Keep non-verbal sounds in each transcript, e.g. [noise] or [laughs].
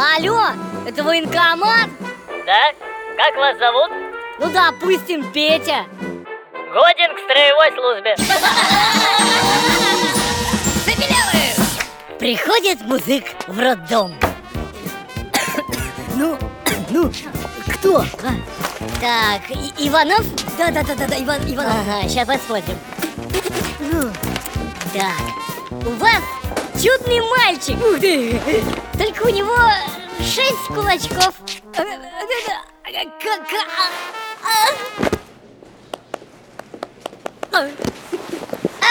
Алло, это военкомат? Да? Как вас зовут? Ну, допустим, Петя. Годен к строевой службе. Забелевы! Приходит музык в роддом. ну, ну, кто? А? Так, и Иванов? Да-да-да-да, Иван, Иванов. Ага, сейчас посмотрим. Ну, так, у вас чудный мальчик. Ух ты! Только у него шесть кулачков.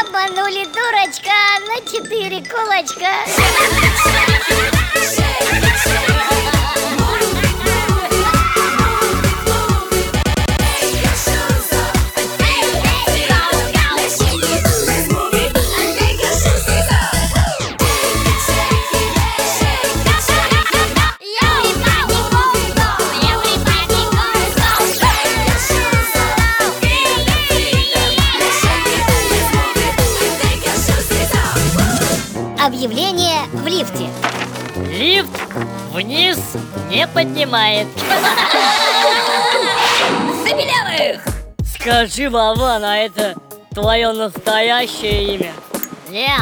Обманули дурочка на четыре кулачка. [laughs] Объявление в лифте. Лифт вниз не поднимает. Забелявых! Скажи, Вован, а это твое настоящее имя? Не,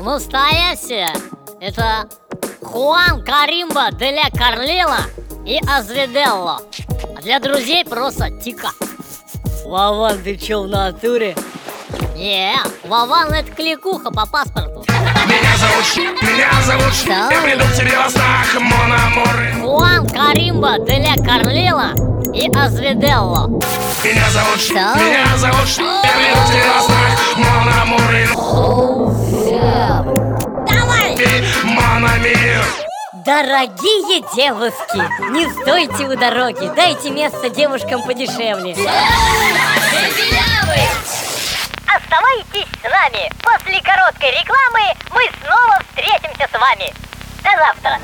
настоящее Это Хуан Каримба деля Карлила и Азведелло А для друзей просто Тика Вован, ты чё в натуре? Не, Вован это кликуха по паспорту Меня зовут, меня зовут Да. Я приду к тебе во снах, Мономоры Хуан Каримба деля Карлила и Азведелло Меня зовут, Да. меня зовут Я приду к тебе во снах, Давай! Мономир Дорогие девушки, не стойте у дороги, дайте место девушкам подешевле. [laughs] Оставайтесь с нами. После короткой рекламы мы снова встретимся с вами. До завтра.